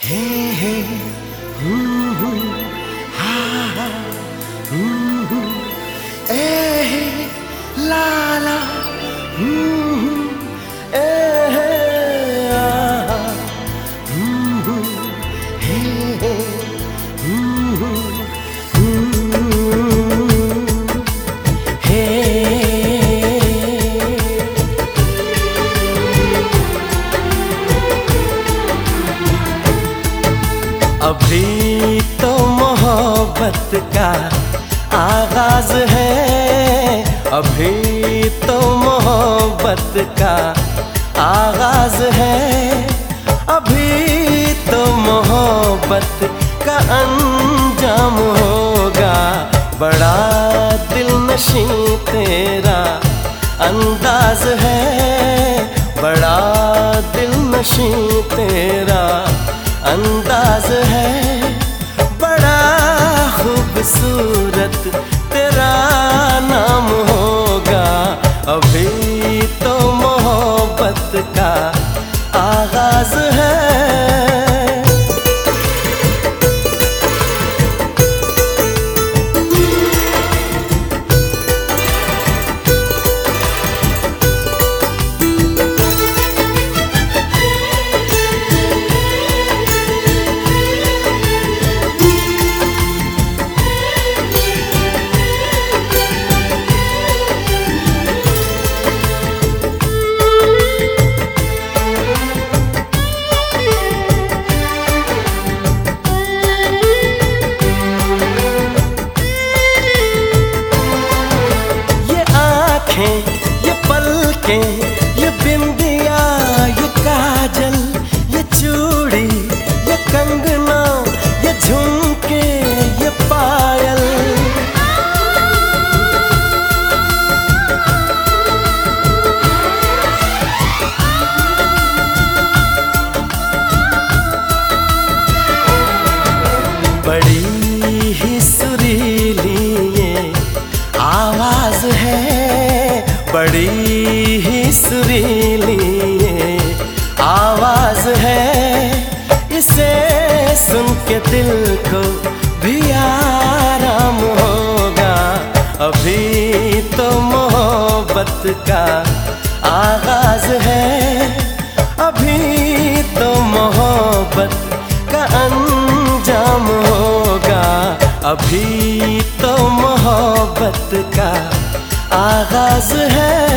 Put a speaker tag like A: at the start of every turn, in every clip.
A: हे हे अभी तो मोहब्बत का आगाज़ है। अभी तो मोहब्बत का आगाज़ है। अभी तो मोहब्बत का अंजाम होगा। बड़ा दिल नशी तेरा अंदाज है। बड़ा दिल नशी तेरा अंदाज है। बड़ा खूबसूरत तेरा पलकें ये बिंदिया, ये काजल, ये चूड़ी, ये कंगना, ये झुमके, ये पायल। बड़ी ही सुरीली आवाज़ है, बड़ी सुरीली ये आवाज़ है इसे सुन के दिल को भी आराम होगा। अभी तो मोहब्बत का आगाज़ है। अभी तो मोहब्बत का अंजाम होगा। अभी तो मोहब्बत का आगाज़ है।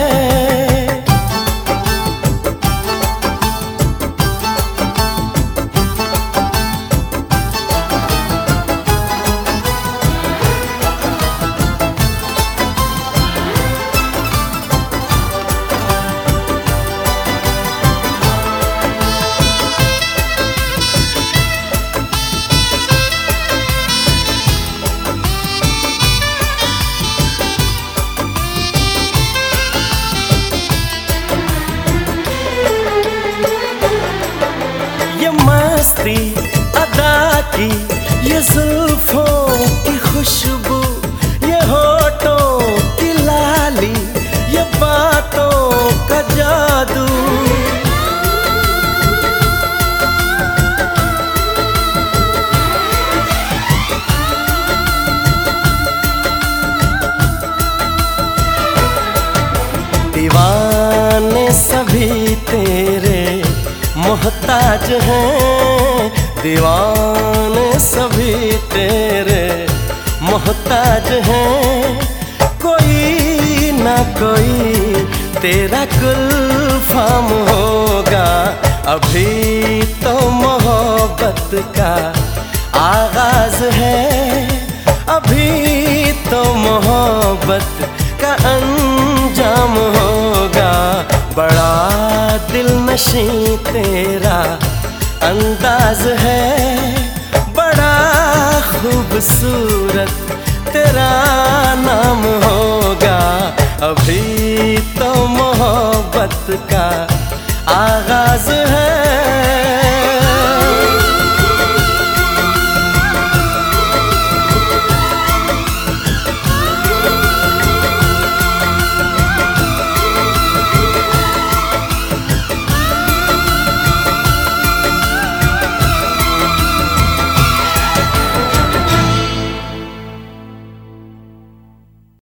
A: की ये जुल्फों की खुशबू, ये होठों की लाली, ये बातों का जादू। दीवाने सभी तेरे मोहताज हैं, दीवाने तेरे मोहताज हैं। कोई ना कोई तेरा कुल फाम होगा। अभी तो मोहब्बत का आगाज़ है। अभी तो मोहब्बत का अंजाम होगा। बड़ा दिल नशी तेरा अंदाज है। खूबसूरत तेरा नाम होगा। अभी तो मोहब्बत का आगाज़ है।